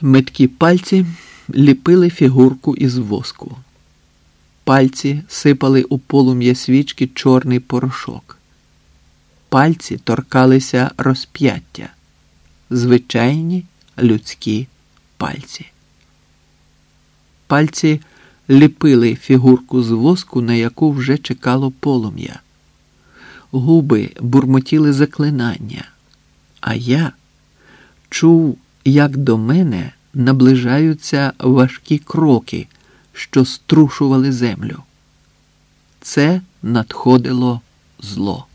Меткі пальці ліпили фігурку із воску. Пальці сипали у полум'я свічки чорний порошок. Пальці торкалися розп'яття, звичайні людські пальці. Пальці ліпили фігурку з воску, на яку вже чекало полум'я. Губи бурмотіли заклинання, а я чув, як до мене наближаються важкі кроки, що струшували землю. Це надходило зло.